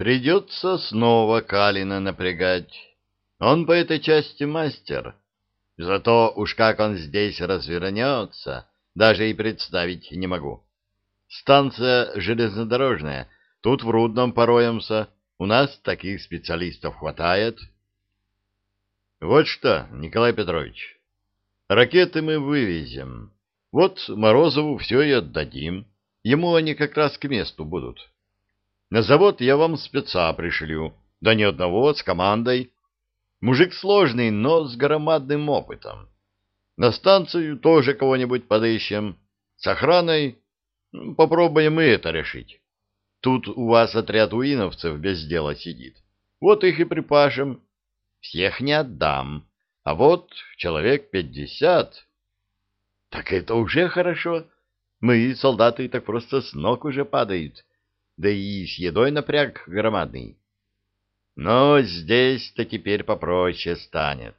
Придется снова Калина напрягать. Он по этой части мастер. Зато уж как он здесь развернется, даже и представить не могу. Станция железнодорожная, тут в Рудном пороемся, у нас таких специалистов хватает. Вот что, Николай Петрович, ракеты мы вывезем. Вот Морозову все и отдадим. Ему они как раз к месту будут. На завод я вам спеца пришлю, да не одного, с командой. Мужик сложный, но с громадным опытом. На станцию тоже кого-нибудь подыщем. С охраной попробуем и это решить. Тут у вас отряд уиновцев без дела сидит. Вот их и припашем. Всех не отдам, а вот человек пятьдесят. Так это уже хорошо. Мы, солдаты, так просто с ног уже падают. Да и с едой напряг громадный. Но здесь-то теперь попроще станет.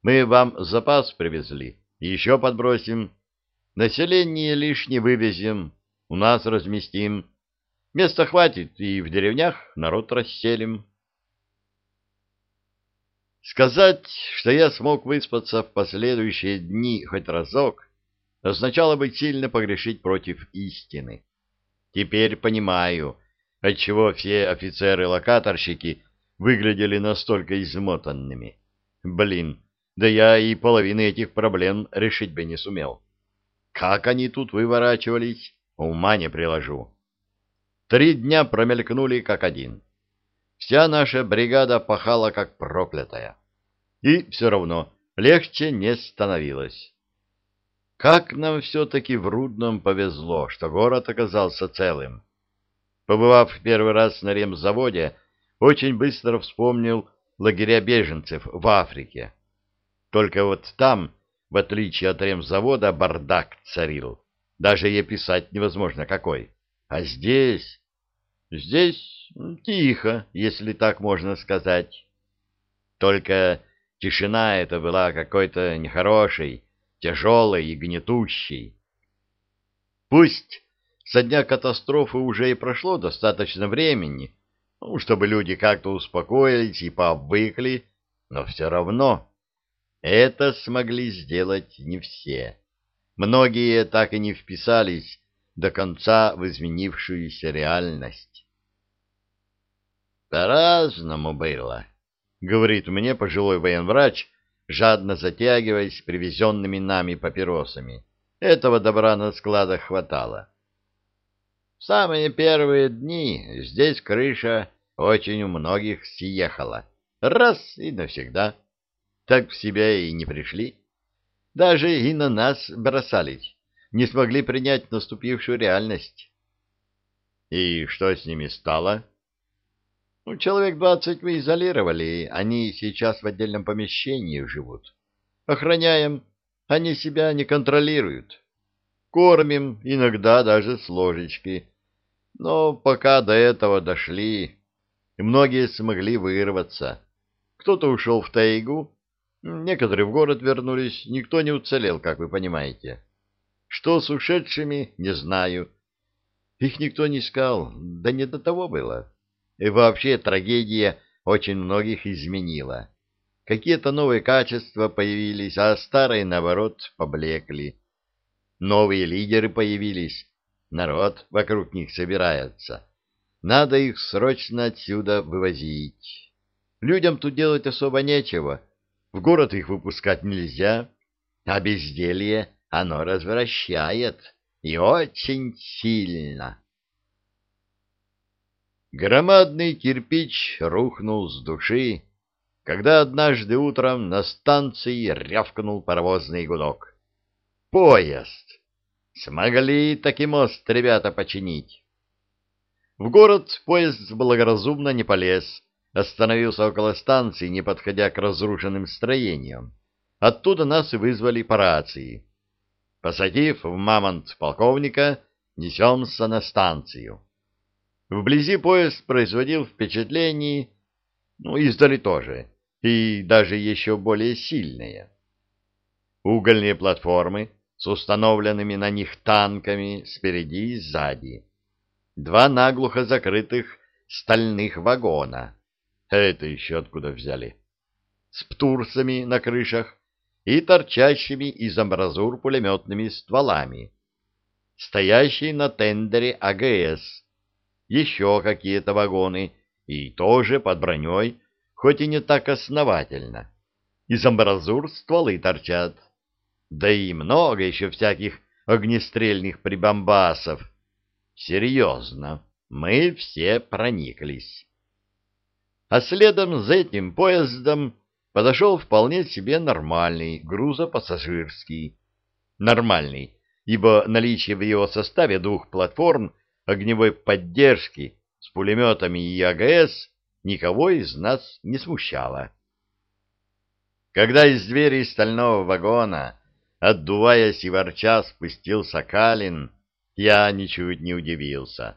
Мы вам запас привезли, еще подбросим. Население лишнее вывезем, у нас разместим. Места хватит, и в деревнях народ расселим. Сказать, что я смог выспаться в последующие дни хоть разок, означало бы сильно погрешить против истины. Теперь понимаю, отчего все офицеры-локаторщики выглядели настолько измотанными. Блин, да я и половины этих проблем решить бы не сумел. Как они тут выворачивались, ума не приложу. Три дня промелькнули как один. Вся наша бригада пахала как проклятая. И все равно легче не становилось. Как нам все-таки в Рудном повезло, что город оказался целым. Побывав первый раз на ремзаводе, очень быстро вспомнил лагеря беженцев в Африке. Только вот там, в отличие от ремзавода, бардак царил. Даже и описать невозможно какой. А здесь... Здесь тихо, если так можно сказать. Только тишина эта была какой-то нехорошей, тяжелой и гнетущей. Пусть со дня катастрофы уже и прошло достаточно времени, ну, чтобы люди как-то успокоились и пообвыкли, но все равно это смогли сделать не все. Многие так и не вписались до конца в изменившуюся реальность. «По-разному было», — говорит мне пожилой военврач, жадно затягиваясь привезенными нами папиросами. Этого добра на складах хватало. В самые первые дни здесь крыша очень у многих съехала. Раз и навсегда. Так в себя и не пришли. Даже и на нас бросались. Не смогли принять наступившую реальность. И что с ними стало? Человек двадцать мы изолировали, они сейчас в отдельном помещении живут. Охраняем, они себя не контролируют. Кормим, иногда даже с ложечки. Но пока до этого дошли, многие смогли вырваться. Кто-то ушел в тайгу, некоторые в город вернулись, никто не уцелел, как вы понимаете. Что с ушедшими, не знаю. Их никто не искал, да не до того было. И вообще трагедия очень многих изменила. Какие-то новые качества появились, а старые, наоборот, поблекли. Новые лидеры появились, народ вокруг них собирается. Надо их срочно отсюда вывозить. Людям тут делать особо нечего. В город их выпускать нельзя, а безделье оно развращает, и очень сильно. Громадный кирпич рухнул с души, когда однажды утром на станции рявкнул паровозный гудок. Поезд! Смогли таки мост ребята починить. В город поезд благоразумно не полез, остановился около станции, не подходя к разрушенным строениям. Оттуда нас и вызвали по рации. Посадив в мамонт полковника, несемся на станцию. Вблизи поезд производил впечатление, ну, издали тоже, и даже еще более сильное. Угольные платформы с установленными на них танками спереди и сзади. Два наглухо закрытых стальных вагона. Это еще откуда взяли? С птурсами на крышах и торчащими из амбразур пулеметными стволами. Стоящий на тендере АГС. Еще какие-то вагоны, и тоже под броней, хоть и не так основательно. Из амбразур стволы торчат. Да и много еще всяких огнестрельных прибамбасов. Серьезно, мы все прониклись. А следом за этим поездом подошел вполне себе нормальный грузопассажирский. Нормальный, ибо наличие в его составе двух платформ огневой поддержки с пулеметами и АГС никого из нас не смущало. Когда из двери стального вагона Отдуваясь и ворча, спустился Калин, я ничуть не удивился.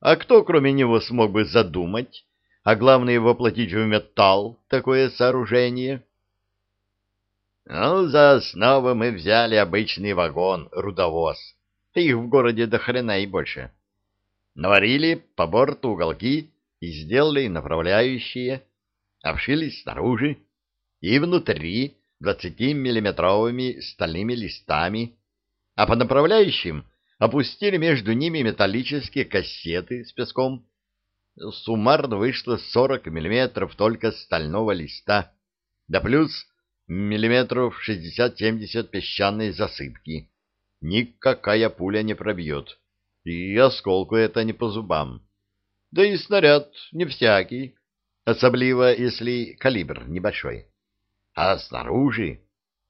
А кто, кроме него, смог бы задумать, а главное воплотить в металл такое сооружение? Ну, за основу мы взяли обычный вагон-рудовоз. Их в городе до хрена и больше. Наварили по борту уголки и сделали направляющие, обшились снаружи и внутри 20-миллиметровыми стальными листами, а по направляющим опустили между ними металлические кассеты с песком. Суммарно вышло 40 миллиметров только стального листа, да плюс миллиметров 60-70 песчаной засыпки. Никакая пуля не пробьет, и осколку это не по зубам. Да и снаряд не всякий, особливо если калибр небольшой а снаружи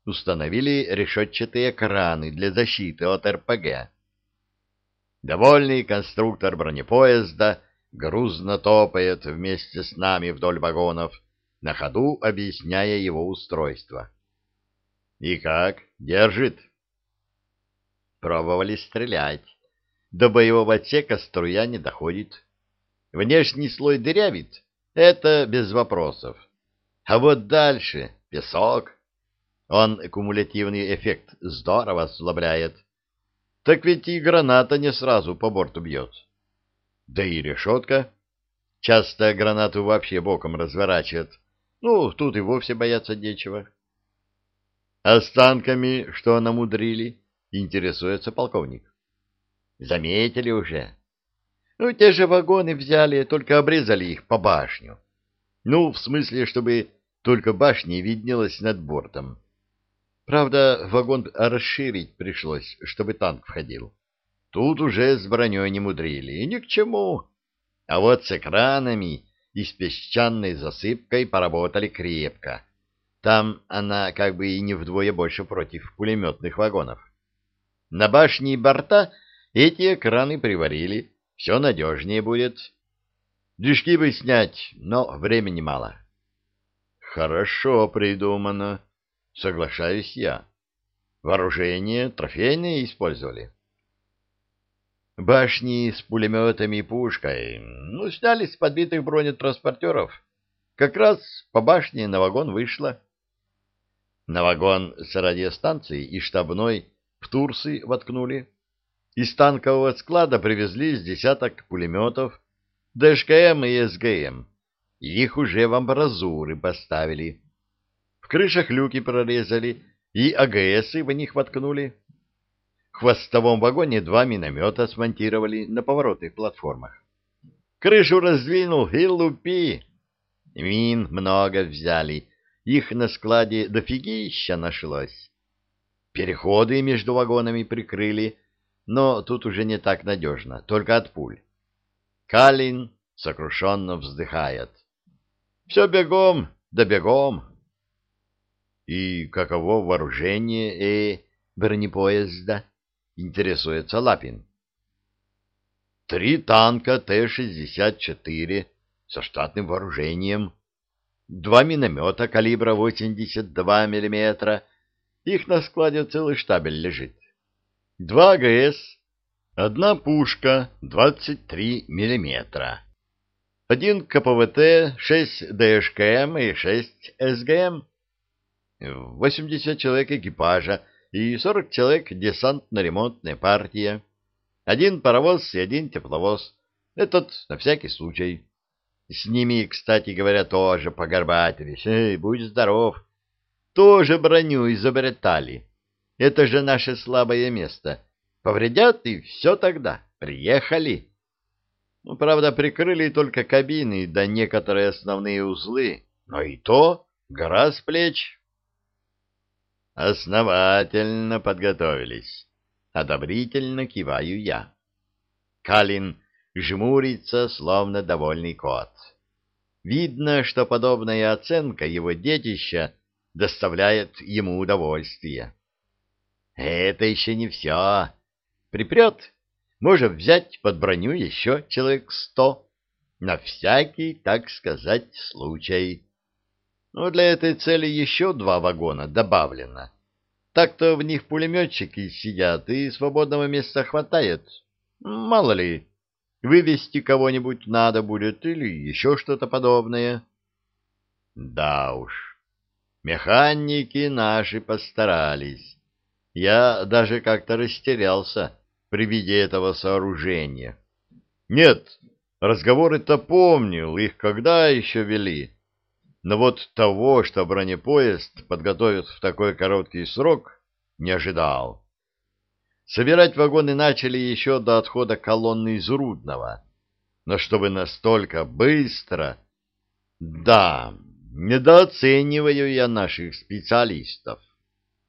установили решетчатые краны для защиты от РПГ. Довольный конструктор бронепоезда грузно топает вместе с нами вдоль вагонов, на ходу объясняя его устройство. «И как? Держит?» Пробовали стрелять. До боевого отсека струя не доходит. Внешний слой дырявит. Это без вопросов. А вот дальше Песок. Он кумулятивный эффект здорово ослабляет. Так ведь и граната не сразу по борту бьет. Да и решетка. Часто гранату вообще боком разворачивает. Ну, тут и вовсе бояться нечего. А с танками что намудрили? Интересуется полковник. Заметили уже. Ну, те же вагоны взяли, только обрезали их по башню. Ну, в смысле, чтобы только башня виднелась над бортом. Правда, вагон расширить пришлось, чтобы танк входил. Тут уже с броней не мудрили, и ни к чему. А вот с экранами и с песчаной засыпкой поработали крепко. Там она как бы и не вдвое больше против пулеметных вагонов. На башне и борта эти экраны приварили, все надежнее будет. Движки бы снять, но времени мало. Хорошо придумано, соглашаюсь я. Вооружение трофейное использовали. Башни с пулеметами и пушкой, ну, сняли с подбитых бронетранспортеров. Как раз по башне на вагон вышло. На вагон с радиостанцией и штабной в Турсы воткнули. Из танкового склада привезли с десяток пулеметов, ДШКМ и СГМ. Их уже в амбразуры поставили. В крышах люки прорезали и АГСы в них воткнули. В хвостовом вагоне два миномета смонтировали на поворотных платформах. Крышу раздвинул и лупи. Мин много взяли, их на складе дофигища нашлось. Переходы между вагонами прикрыли, но тут уже не так надежно, только от пуль. Калин сокрушенно вздыхает. Все бегом, да бегом. И каково вооружение и э, бронепоезда? Интересуется Лапин. Три танка Т-64 со штатным вооружением, два миномета калибра 82 мм, их на складе целый штабель лежит, два АГС, одна пушка 23 миллиметра один КПВТ, шесть ДШКМ и шесть СГМ, восемьдесят человек экипажа и сорок человек десантно-ремонтная партия, один паровоз и один тепловоз, Этот на всякий случай. С ними, кстати говоря, тоже погорбатились. Эй, будь здоров. Тоже броню изобретали. Это же наше слабое место. Повредят, и все тогда. Приехали. Ну, правда, прикрыли только кабины, да некоторые основные узлы. Но и то гора с плеч. Основательно подготовились. Одобрительно киваю я. Калин жмурится, словно довольный кот. Видно, что подобная оценка его детища доставляет ему удовольствие. Это еще не все. Припрет, можем взять под броню еще человек сто. На всякий, так сказать, случай. Но для этой цели еще два вагона добавлено. Так-то в них пулеметчики сидят, и свободного места хватает. Мало ли, вывести кого-нибудь надо будет или еще что-то подобное. Да уж, механики наши постарались. Я даже как-то растерялся при виде этого сооружения. Нет, разговоры-то помнил, их когда еще вели. Но вот того, что бронепоезд подготовят в такой короткий срок, не ожидал. Собирать вагоны начали еще до отхода колонны из Рудного. Но чтобы настолько быстро... Да, недооцениваю я наших специалистов.